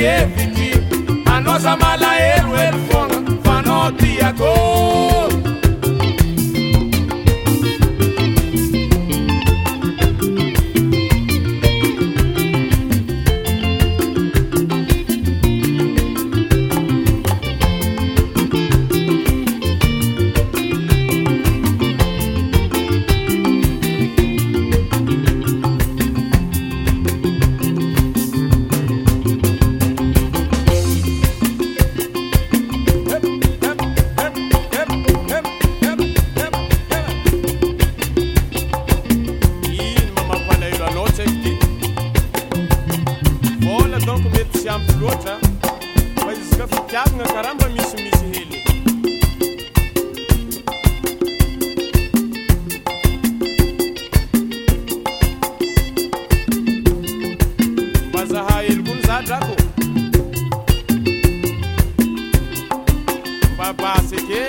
يففي انسمالللف فنديك ampy gôtra mba izy ka fitiakagna kara mba misimisy hely mba zaha helo kono zadrako mba basyke